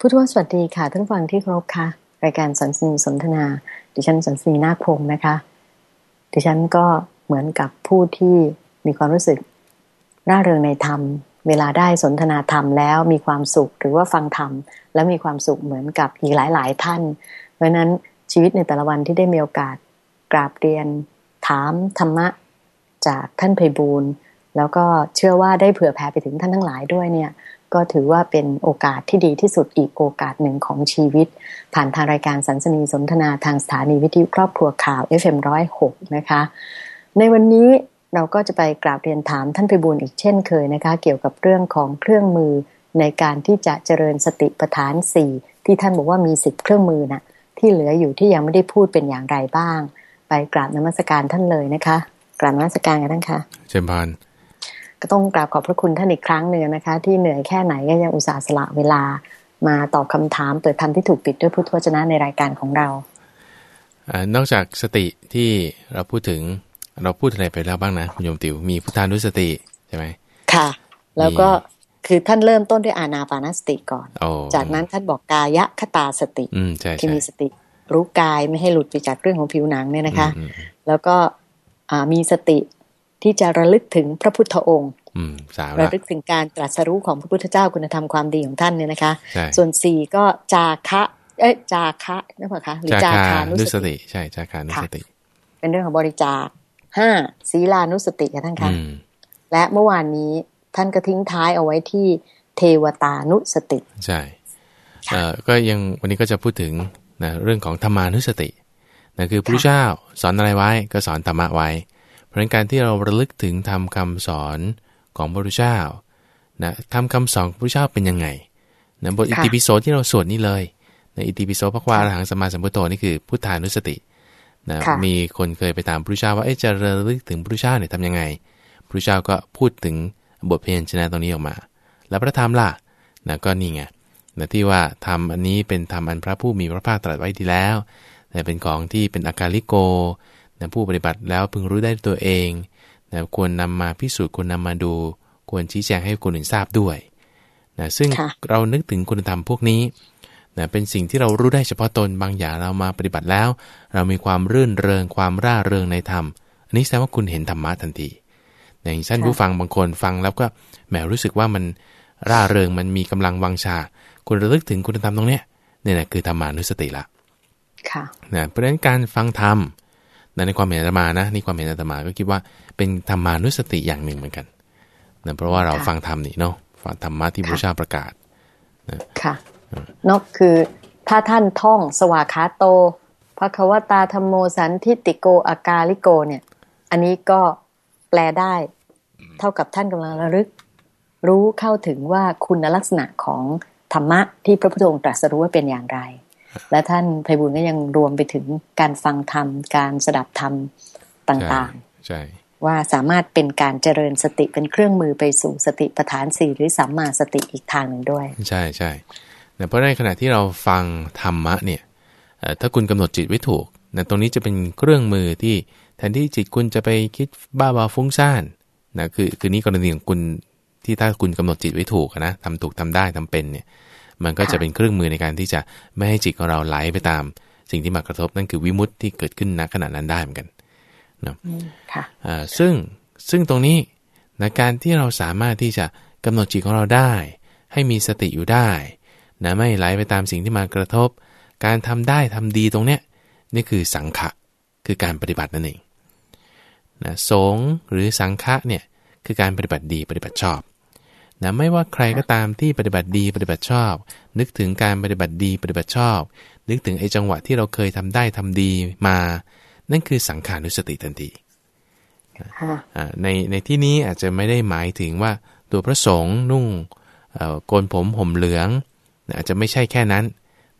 ผู้ทวสวัสดีค่ะท่านฟังที่เคารพค่ะ รายการสันสนีสนทนา ดิฉันสันสนีนาคพงศ์นะคะ ดิฉันก็เหมือนกับผู้ที่มีความรู้สึกร่าเริงในธรรม เวลาได้สนทนาธรรมแล้วมีความสุขหรือว่าฟังธรรม แล้วมีความสุขเหมือนกับอีกหลาย ๆ ท่าน เพราะนั้นชีวิตในแต่ละวันที่ได้มีโอกาสกราบเรียน ถามธรรมะ จากท่านไพบูล แล้วก็เชื่อว่าได้เผื่อแผ่ไปถึงท่านทั้งหลายด้วยเนี่ย ก็ถือว่าเป็นโอกาสที่ดีที่สุดอีกโอกาสหนึ่งของชีวิต ผ่านทางรายการสันสนีสนทนาทางสถานีวิทยุครอบครัวข่าว FM106 นะคะ ในวันนี้เราก็จะไปกราบเรียนถามท่านไพบูลอีกเช่นเคยนะคะ เกี่ยวกับเรื่องของเครื่องมือในการที่จะเจริญสติปัฏฐานสี่ที่ท่านบอกว่ามีสิบเครื่องมือนะ่ะ ที่เหลืออยู่ที่ยังไม่ได้พูดเป็นอย่างไรบ้าง ไปกราบนมัสการท่านเลยนะคะ กราบนมัสการกันท่านคะเชิญพาน ก็ต้องกราบขอบพระคุณท่านอีกครั้งหนึ่งนะคะ ที่เหนื่อยแค่ไหนก็ยังอุตส่าห์สละเวลามาตอบคำถามเปิดธรรมที่ถูกปิดด้วยพุทธวจนะในรายการของเราอนอกจากสติที่เราพูดถึงเราพูดอะไรไปแล้วบ้างนะคุณโยมติวมีพุทธานุสติใช่ไหมค่ะ แล้วก็คือท่านเริ่มต้นด้วยอานาปานสติก่อน จากนั้นท่านบอกกายะคตาสติที่มีสติ รู้กายไม่ให้หลุดไปจากเรื่องของผิวหนังเนี่ยนะคะ แล้วก็มีสติ ที่จะระลึกถึงพระพุทธองค์ระลึกถึงการตรัสรู้ของพระพุทธเจ้าคุณธรรมความดีของท่านเนี่ยนะคะ ส่วนสี่ก็จาคะเอ๊ะจาคะนั่นเปล่าคะหรือจาคานุสติ ใช่จาคานุสติ เป็นเรื่องของบริจาคห้าศีลานุสติค่ะท่านคะและเมื่อวานนี้ท่านก็ทิ้งท้ายเอาไว้ที่เทวตานุสติ ใช่ก็ยังวันนี้ก็จะพูดถึงนะเรื่องของธรรมานุสตินะคือพระเจ้าสอนอะไรไว้ก็สอนธรรมะไว้ ราะการที่เราระลึกถึงทำคำสอนของพระพุทธเจ้านะทำคำสอนพระพุทธเจ้าเป็นยังไงนะบทอิติปิโสที่เราสวดนี่เลยในอิติปิโสพระควาอรหังสมาสัมพุทโธนี่คือพุทธานุสตินะมีคนเคยไปตามพระพุทธเจ้าว่าจะระลึกถึงพระพุทธเจ้าเนี่ยทำยังไงพระพุทธเจ้าก็พูดถึงบทเพลงชนะตรงนี้ออกมา แล้วพระธรรมล่ะนะก็นี่ไงนะที่ว่าทำอันนี้เป็นธรรมอันพระผู้มีพระภาคตรัสไว้ดีแล้วแต่เป็นของที่เป็นอาการลิโก นะผู้ปฏิบัติแล้วพึงรู้ได้ตัวเองนะควรนำมาพิสูจน์ควรนำมาดู ควรชี้แจงให้คนอื่นทราบด้วยนะซึ่งเรานึกถึงคุณธรรมพวกนี้นะเป็นสิ่งที่เรารู้ได้เฉพาะตนบางอย่างเรามาปฏิบัติแล้ว เรามีความรื่นเริงความร่าเริงในธรรม อันนี้แสดงว่าคุณเห็นธรรมะทันทีอย่างเช่นผู้ฟังบางคนฟังแล้วก็แหมรู้สึกว่ามันร่าเริงมันมีกำลังวังชา คุณระลึกถึงคุณธรรมตรงเนี้ยนี่แหละคือธรรมานุสติละค่ะนะเพราะฉะนั้นการฟังธรรม ในความเห็นอาตมานะนี่ความเห็นอาตมาก็คิดว่าเป็นธรรมานุสติอย่างหนึ่งเหมือนกันนะเพราะว่าเราฟังธรรมนี่เนาะฟังธรรมะที่พระเจ้าประกาศนะค่ะนอกคือถ้าท่านท่องสวากขาโตพระควตาธรรมโมสันทิติโกอากาลิโกเนี่ย อันนี้ก็แปลได้ เท่ากับท่านกำลังระลึก รู้เข้าถึงว่าคุณลักษณะของธรรมะที่พระพุทธองค์ตรัสรู้ว่าเป็นอย่างไร และท่านไพบุญก็ยังรวมไปถึงการฟังธรรม การสดับธรรมต่างๆใช่ว่าสามารถเป็นการเจริญสติเป็นเครื่องมือไปสู่สติปัฏฐานสี่หรือสัมมาสติอีกทางหนึ่งด้วย ใช่ใช่เพราะในขณะที่เราฟังธรรมะเนี่ยถ้าคุณกำหนดจิตไว้ถูกนะตรงนี้จะเป็นเครื่องมือที่แทนที่จิตคุณจะไปคิดบ้าบาฟุ้งซ่านนะคือคือนี้กรณีของคุณที่ถ้าคุณกำหนดจิตไว้ถูกนะทำถูกทำได้ทำเป็นเนี่ย มันก็จะเป็นเครื่องมือในการที่จะไม่ให้จิตของเราไหลไปตาม สิ่งที่มากระทบนั่นคือวิมุตที่เกิดขึ้นณขณะนั้นได้เหมือนกันเนาะซึ่งซึ่งตรงนี้ในการที่เราสามารถที่จะกำหนดจิตของเราได้ ให้มีสติอยู่ได้นะไม่ไหลไปตามสิ่งที่มากระทบ การทำได้ทำดีตรงเนี้ยนี่คือสังขะคือการปฏิบัตินั่นเองนะสงหรือสังฆะเนี่ยคือการปฏิบัติดีปฏิบัติชอบ นะไม่ว่าใครก็ตามที่ปฏิบัติดีปฏิบัติชอบ นึกถึงการปฏิบัติดีปฏิบัติชอบ นึกถึงไอ้จังหวะที่เราเคยทำได้ทำดีมา นั่นคือสังขานุสติทันทีในในที่นี้อาจจะไม่ได้หมายถึงว่าตัวพระสงฆ์นุ่งโกนผมห่มเหลืองอาจจะไม่ใช่แค่นั้น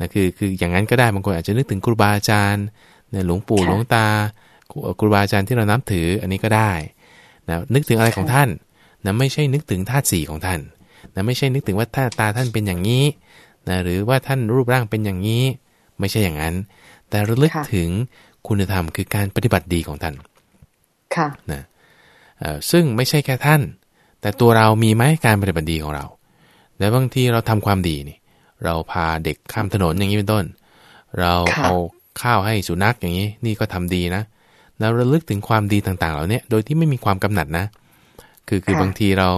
นะคือคืออย่างนั้นก็ได้บางคนอาจจะนึกถึงครูบาอาจารย์หลวงปู่หลวงตาครูบาอาจารย์ที่เรานับถืออันนี้ก็ได้นะนึกถึงอะไรของท่าน นะไม่ใช่นึกถึงธาตุสี่ของท่านนะไม่ใช่นึกถึงว่าท่าตาท่านเป็นอย่างนี้นะหรือว่าท่านรูปร่างเป็นอย่างนี้ ไม่ใช่อย่างนั้น แต่ระลึกถึงคุณธรรมคือการปฏิบัติดีของท่าน ค่ะนะซึ่งไม่ใช่แค่ท่าน แต่ตัวเรามีไหมการปฏิบัติดีของเราแต่บางทีเราทำความดีนี่ เราพาเด็กข้ามถนนอย่างนี้เป็นต้น เราเอาข้าวให้สุนัขอย่างนี้ นี่ก็ทำดีนะเราระลึกถึงความดีต่างๆ เหล่านี้โดยที่ไม่มีความกำหนัดนะ คือคือบางทีเรา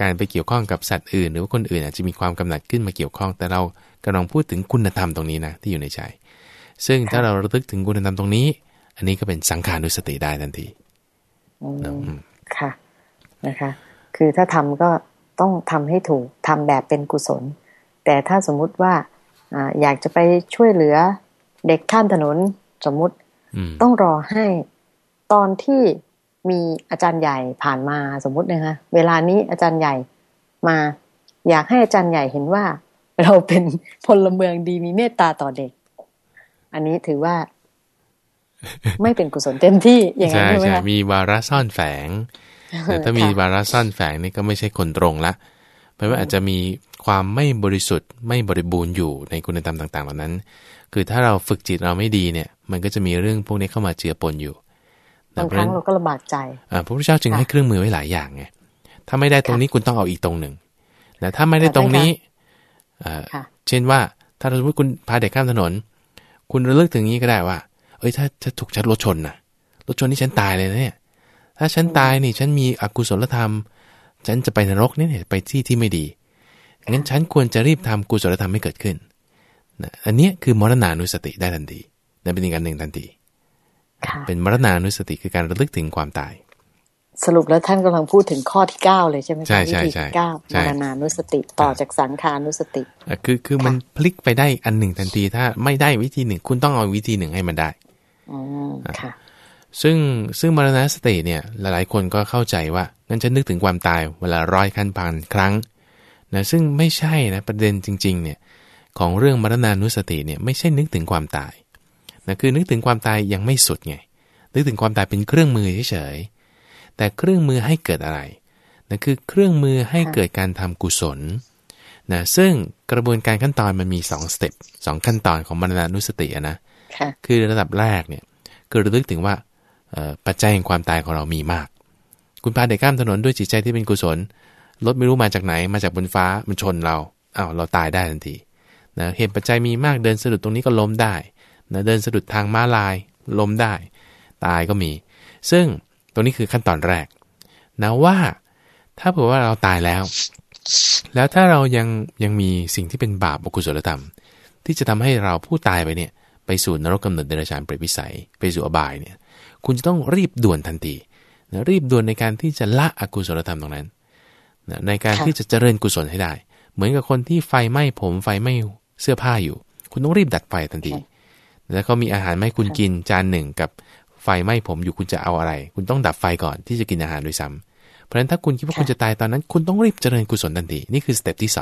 การไปเกี่ยวข้องกับสัตว์อื่น หรือว่าคนอื่นอาจจะมีความกำหนัดขึ้นมาเกี่ยวข้อง แต่เรากำลังพูดถึงคุณธรรมตรงนี้นะที่อยู่ในใจ ซึ่งถ้าเราระลึกถึงคุณธรรมตรงนี้ อันนี้ก็เป็นสังขารุสติได้ทันทีค่ะนะคะ คือถ้าทำก็ต้องทำให้ถูกทำแบบเป็นกุศล แต่ถ้าสมมุติว่าอยากจะไปช่วยเหลือเด็กข้ามถนนสมมุติต้องรอให้ตอนที่ มีอาจารย์ใหญ่ผ่านมาสมมุตินะคะเวลานี้อาจารย์ใหญ่มา อยากให้อาจารย์ใหญ่เห็นว่า เราเป็นพลเมืองดีมีเมตตาต่อเด็ก อันนี้ถือว่า ไม่เป็นกุศลเต็มที่อย่างนั้นใช่ไหมคะมีวาระซ่อนแฝงแต่ถ้ามีวาระซ่อนแฝงนี่ก็ไม่ใช่คนตรงละเพราะว่าอาจจะมีความไม่บริสุทธิ์ไม่บริบูรณ์อยู่ในคุณธรรมต่าง ๆ เหล่านั้น คือถ้าเราฝึกจิตเราไม่ดีเนี่ย มันก็จะมีเรื่องพวกนี้เข้ามาเจือปนอยู่ บางครั้งเราก็ลำบากใจพระพุทธเจ้าจึงให้เครื่องมือไว้หลายอย่างไงถ้าไม่ได้ตรงนี้คุณต้องเอาอีกตรงหนึ่งแต่ถ้าไม่ได้ตรงนี้เช่นว่าถ้าสมมติคุณพาเด็กข้ามถนน คุณระลึกถึงนี้ก็ได้ว่า เอ้ยถ้าถ้าถูกชัดรถชนนะรถชนนี่ฉันตายเลยนะเนี่ย ถ้าฉันตายนี่ฉันมีอกุศลธรรม ฉันจะไปนรกนี่ไปที่ที่ไม่ดีงั้นฉันควรจะรีบทำกุศลธรรมให้เกิดขึ้นนะอันนี้คือมรณานุสติได้ทันทีนั่นเป็นอีกอันหนึ่งทันที เป็นมรณานุสติคือการระลึกถึงความตาย สรุปแล้วท่านกำลังพูดถึงข้อที่เก้าเลยใช่ไหมใช่ใช่ใช่เก้ามรณานุสติต่อจากสังขานุสติคือคือมันพลิกไปได้อันหนึ่งทันทีถ้าไม่ได้วิธีหนึ่ง คุณต้องเอาวิธีหนึ่งให้มันได้อ๋อค่ะซึ่งซึ่งมรณาสติเนี่ยหลายๆคนก็เข้าใจว่างั้นจะนึกถึงความตายเวลาร้อยขั้นพันครั้งนะซึ่งไม่ใช่นะประเด็นจริง ๆ เนี่ยของเรื่องมรณานุสติเนี่ยไม่ใช่นึกถึงความตาย นะคือนึกถึงความตายยังไม่สุดไง นึกถึงความตายเป็นเครื่องมือเฉยๆ แต่เครื่องมือให้เกิดอะไรนะคือเครื่องมือให้เกิดการทำกุศลนะซึ่งกระบวนการขั้นตอนมันมี2สเต็ปสขั้นตอนของมรณานุสตินะคือระดับแรกเนี่ยคือระลึกถึงว่าปัจจัยแห่งความตายของเรามีมาก คุณพาเด็กข้ามถนนด้วยจิตใจที่เป็นกุศลรถไม่รู้มาจากไหนมาจากบนฟ้ามันชนเราอา้าวเราตายได้ทันทีนะเหตุปัจจัยมีมากเดินสะดุดตรงนี้ก็ล้มได้ นะเดินสะดุดทางม้าลายล้มได้ ตายก็มี ซึ่งตรงนี้คือขั้นตอนแรกนะว่าถ้าเผื่อว่าเราตายแล้ว แล้วถ้าเรายังยังมีสิ่งที่เป็นบาปอกุศลธรรม ที่จะทำให้เราผู้ตายไปเนี่ยไปสู่นรกกำเนิดเดรัจฉานเปรตวิสัย ไปสู่อบายเนี่ยคุณจะต้องรีบด่วนทันทีนะรีบด่วนในการที่จะละอกุศลธรรมตรงนั้นนะในการที่จะเจริญกุศลให้ได้ เหมือนกับคนที่ไฟไหม้ผมไฟไหม้เสื้อผ้าอยู่ คุณต้องรีบดัดไฟทันที แล้วก็มีอาหารไม่คุณกินจานหนึ่งกับไฟไหม้ผมอยู่คุณจะเอาอะไร คุณต้องดับไฟก่อนที่จะกินอาหารด้วยซ้ำเพราะฉะนั้นถ้าคุณคิดว่าคุณจะตายตอนนั้น คุณต้องรีบเจริญกุศลทันทีนี่คือสเต็ปที่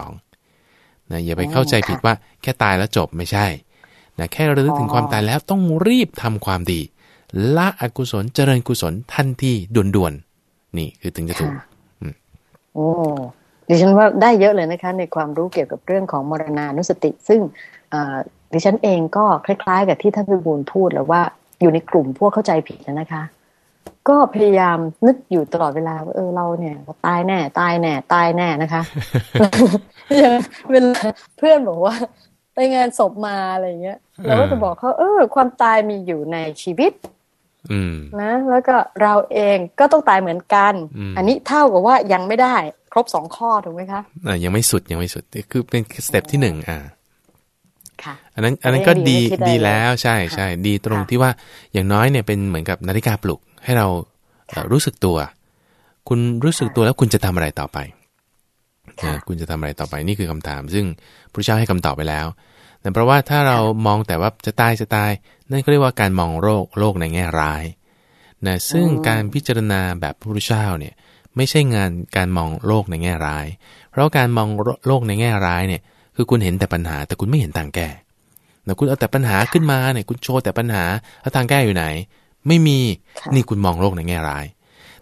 2นะอย่าไปเข้าใจผิดว่าแค่ตายแล้วจบไม่ใช่นะแค่ระลึกถึงความตายแล้วต้องรีบทำความดีละอกุศลเจริญกุศลทันทีด่วนๆนี่คือถึงจะถูกโอ้ดิฉันว่าได้เยอะเลยนะคะ ในความรู้เกี่ยวกับเรื่องของมรณานุสติ ซึ่ง ดิฉันเองก็คล้ายๆ กับที่ท่านพิบูลพูดแล้วว่าอยู่ในกลุ่มพวกเข้าใจผิดนะคะ ก็พยายามนึกอยู่ตลอดเวลาว่าเออเราเนี่ยตายแน่ ตายแน่ ตายแน่นะคะเวลาเพื่อนบอกว่าไปงานศพมาอะไรเงี้ยเราก็จะบอกเขาเออ ความตายมีอยู่ในชีวิตนะแล้วก็เราเองก็ต้องตายเหมือนกัน อันนี้เท่ากับว่ายังไม่ได้ ครบสองข้อถูกไหมคะอ่ายังไม่สุดยังไม่สุดคือเป็นสเต็ปที่หนึ่งอ่า อันนั้นอันนั้นก็ดีดีแล้วใช่ใช่ดีตรงที่ว่าอย่างน้อยเนี่ยเป็นเหมือนกับนาฬิกาปลุกให้เรารู้สึกตัว คุณรู้สึกตัวแล้วคุณจะทำอะไรต่อไปคุณจะทำอะไรต่อไปนี่คือคำถาม ซึ่งพระเจ้าให้คำตอบไปแล้วแต่เพราะว่าถ้าเรามองแต่ว่าจะตายจะตาย นั่นก็เรียกว่าการมองโรคโลกในแง่ร้ายนะซึ่งการพิจารณาแบบพระพุทธเจ้าเนี่ยไม่ใช่งานการมองโลกในแง่ร้าย เพราะการมองโลกในแง่ร้ายเนี่ย คือคุณเห็นแต่ปัญหา แต่คุณไม่เห็นทางแก้แต่คุณเอาแต่ปัญหาขึ้นมาเนี่ยคุณโชว์แต่ปัญหาแล้วทางแก้อยู่ไหน ไม่มีนี่คุณมองโลกในแง่ร้าย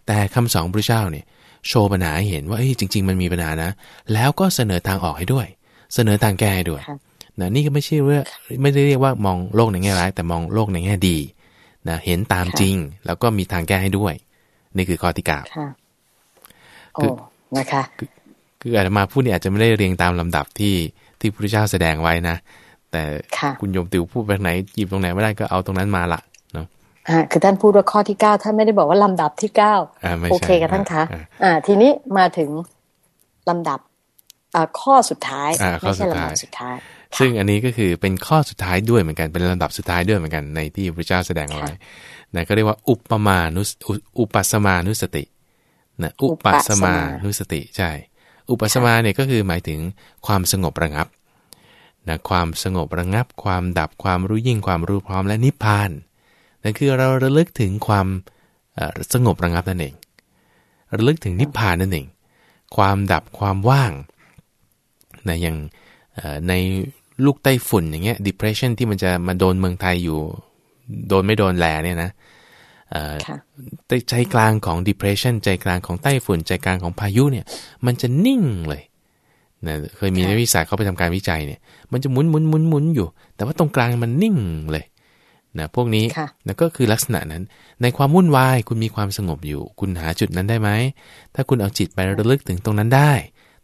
แต่คำสอนพระเจ้าเนี่ยโชว์ปัญหาให้เห็นว่าเอ้ยจริง ๆ มันมีปัญหานะ แล้วก็เสนอทางออกให้ด้วย เสนอทางแก้ให้ด้วยนะนี่ก็ไม่ใช่ว่าไม่ได้เรียกว่ามองโลกในแง่ร้าย แต่มองโลกในแง่ดีนะเห็นตามจริง แล้วก็มีทางแก้ให้ด้วย นี่คือข้อที่เก้าคือนะคะ คืออาจจะมาพูดนี่อาจจะไม่ได้เรียงตามลำดับที่ที่พระพุทธเจ้าแสดงไว้นะ แต่ค่ะคุณโยมติวพูดไปไหนหยิบตรงไหนไม่ได้ก็เอาตรงนั้นมาละเนาะอ่าคือท่านพูดว่าข้อที่เก้าท่านไม่ได้บอกว่าลำดับที่เก้าอ่าไม่โอใช่เคกับท่านคะอ่าอ่า ทีนี้มาถึงลำดับอ่าข้อสุดท้ายอ่าข้อไม่ใช่สุดลำท้ายดับสุดท้าย ซึ่งอันนี้ก็คือเป็นข้อสุดท้ายด้วยเหมือนกันเป็นลำดับสุดท้ายด้วยเหมือนกันในที่พระเจ้าแสดงเอาไว้นะก็เรียกว่าอุปมานุสอุอุปัสมานุสตินะอุปสมานุสติใช่ อุปสมาเนี่ยก็คือหมายถึงความสงบระงับนะความสงบระงับ ความดับความรู้ยิ่งความรู้พร้อมและนิพพานนั่นคือเราระลึกถึงความสงบระงับนั่นเอง ระลึกถึงนิพพานนั่นเอง ความดับความว่างนะอย่างในลูกไต้ฝุ่นอย่างเงี้ย depression ที่มันจะมาโดนเมืองไทยอยู่ โดนไม่โดนแลเนี่ยนะ ใจกลางของ depression ใจกลางของไต้ฝุ่น ใจกลางของพายุเนี่ย มันจะนิ่งเลยนะเคยมีนักวิทยาศาสตร์เขาไปทำการวิจัยเนี่ย มันจะหมุนหมุนหมุนหมุนอยู่ แต่ว่าตรงกลางมันนิ่งเลยนะพวกนี้ค่ะนะก็คือลักษณะนั้น ในความวุ่นวายคุณมีความสงบอยู่ คุณหาจุดนั้นได้ไหม ถ้าคุณเอาจิตไประลึกถึงตรงนั้นได้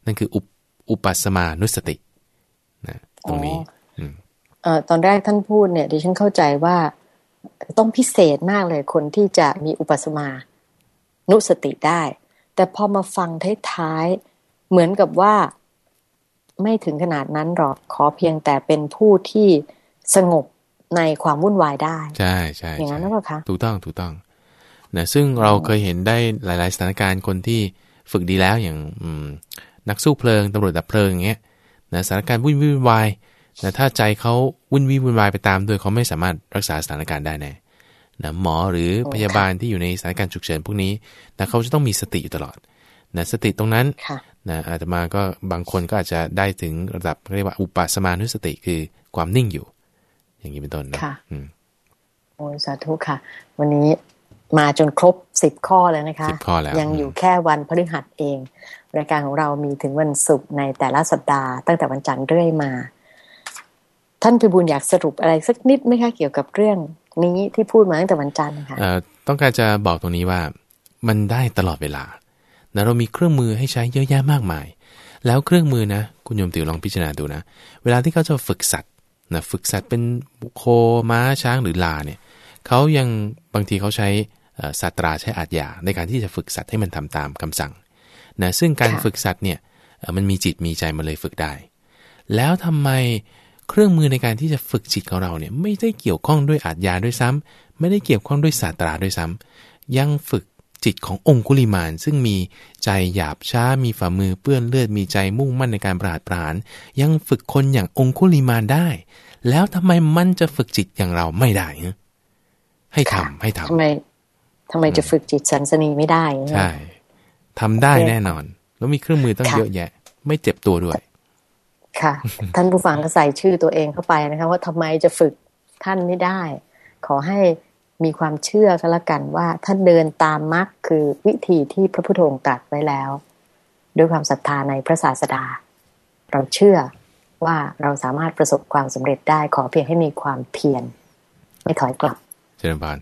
นั่นคืออุปอุปัสมานุสตินะตรงนี้อ๋อเอ่อตอนแรกท่านพูดเนี่ยดิฉันเข้าใจว่า ต้องพิเศษมากเลยคนที่จะมีอุปสมานุสติได้ แต่พอมาฟังท้ายๆเหมือนกับว่าไม่ถึงขนาดนั้นหรอกขอเพียงแต่เป็นผู้ที่สงบในความวุ่นวายได้ ใช่ใช่อย่างนั้นหรือใช่เปล่าคะถูกต้องถูกต้องนะซึ่งเราเคยเห็นได้หลาย ๆ สถานการณ์คนที่ฝึกดีแล้วอย่างอืมนักสู้เพลิงตำรวจดับเพลิงอย่างเงี้ยนะสถานการณ์วุ่นวุ่นวาย นะถ้าใจเขาวุ่นวี่วุ่นวายไปตามด้วยเขาไม่สามารถรักษาสถานการณ์ได้แน่นะหมอหรือโอ้พยาบาลที่อยู่ในสถานการณ์ฉุกเฉินพวกนี้นะเขาจะต้องมีสติอยู่ตลอดนะสติตรงนั้นค่ะนะอาตมาก็บางคนก็อาจจะได้ถึงระดับเรียกว่าอุปสมานุสติคือความนิ่งอยู่ อย่างนี้เป็นต้นนะค่ะอืมโอ้ยสาธุค่ะ วันนี้มาจนครบสิบข้อแล้วนะคะสิบข้อแล้วยังอยู่แค่วันพฤหัสเอง รายการของเรามีถึงวันศุกร์ในแต่ละสัปดาห์ ตั้งแต่วันจันทร์เรื่อยมา ท่านพิบูลอยากสรุปอะไรสักนิดไหมคะเกี่ยวกับเรื่องนี้ที่พูดมาตั้งแต่วันจันทร์ค่ะเอ่อต้องการจะบอกตรงนี้ว่ามันได้ตลอดเวลานะเรามีเครื่องมือให้ใช้เยอะแยะมากมาย แล้วเครื่องมือนะ คุณโยมติวลองพิจารณาดูนะ เวลาที่เขาจะฝึกสัตว์นะฝึกสัตว์เป็นโคม้าช้างหรือลาเนี่ยเขายังบางทีเขาใช้เอ่อศาสตราใช้อาจยาในการที่จะฝึกสัตว์ให้มันทำตามคำสั่งนะซึ่งการค่ะฝึกสัตว์เนี่ยเอ่อมันมีจิตมีใจมันเลยฝึกได้ แล้วทำไม เครื่องมือในการที่จะฝึกจิตของเราเนี่ยไม่ได้เกี่ยวข้องด้วยอาจยาด้วยซ้ำไม่ได้เกี่ยวข้องด้วยศาสตราด้วยซ้ำยังฝึกจิตขององคุลิมาน ซึ่งมีใจหยาบช้ามีฝ่ามือเปื้อนเลือดมีใจมุ่งมั่นในการประหารประหารยังฝึกคนอย่างองคุลิมานได้ แล้วทำไมมันจะฝึกจิตอย่างเราไม่ได้ฮะให้ทำให้ทำทำไมทำไมจะฝึกจิตสันสนีไม่ได้เนี่ยใช่ทำได้แน่นอน แล้วมีเครื่องมือตั้งค่ะเยอะแยะ ไม่เจ็บตัวด้วย ค่ะ ท่านผู้ฟังก็ใส่ชื่อตัวเองเข้าไปนะคะว่าทำไมจะฝึกท่านไม่ได้ ขอให้มีความเชื่อก็แล้วกันว่าท่านเดินตามมรรคคือวิธีที่พระพุทธองค์ตรัสไว้แล้ว ด้วยความศรัทธาในพระศาสดา เราเชื่อว่าเราสามารถประสบความสำเร็จได้ขอเพียงให้มีความเพียรไม่ถอยกลับเจริญพร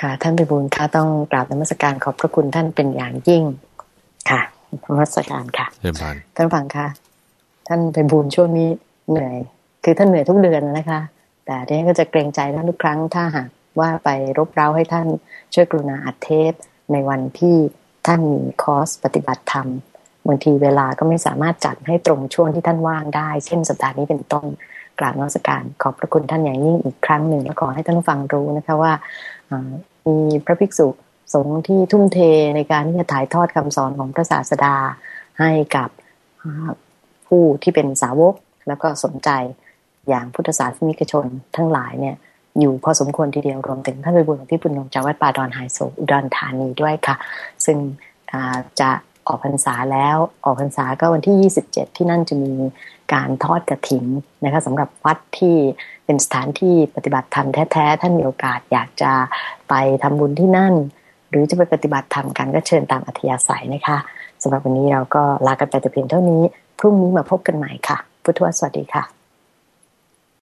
ค่ะ ท่านพิบูลค่ะต้องกราบนมัสการขอบพระคุณท่านเป็นอย่างยิ่งค่ะนมัสการค่ะเจริญพรท่านฟังค่ะ ท่านไปบูญช่วงนี้เหนื่อย คือท่านเหนื่อยทุกเดือนนะคะ แต่ทีนี้ก็จะเกรงใจท่านทุกครั้งถ้าหากว่าไปรบเร้าให้ท่านช่วยกรุณาอัดเทปในวันที่ท่านมีคอร์สปฏิบัติธรรมบางทีเวลาก็ไม่สามารถจัดให้ตรงช่วงที่ท่านว่างได้ เช่นสัปดาห์นี้เป็นต้นกราบนมัสการขอบพระคุณท่านอย่างยิ่งอีกครั้งหนึ่งและขอให้ท่านฟังรู้นะคะว่ามีพระภิกษุสงฆ์ที่ทุ่มเทในการที่จะถ่ายทอดคำสอนของพระศาสดาให้กับ ผู้ที่เป็นสาวก แล้วก็สนใจอย่างพุทธศาสนิกชนทั้งหลายเนี่ยอยู่พอสมควรทีเดียวรวมถึงท่านไปบุญของพี่ปุณณงจากวัดป่าดอนไฮโซอุดรธานีด้วยค่ะ ซึ่งจะออกพรรษาแล้วออกพรรษาก็วันที่ 27 ที่นั่นจะมีการทอดกระถิ่นนะคะสำหรับวัดที่เป็นสถานที่ปฏิบัติธรรมแท้ๆท่านมีโอกาสอยากจะไปทำบุญที่นั่น หรือจะไปปฏิบัติธรรมกันก็เชิญตามอัธยาศัยนะคะสำหรับวันนี้เราก็ลากันไปแต่เพียงเท่านี้ พรุ่งนี้มาพบกันใหม่ค่ะ พุทธวสวัสดีค่ะ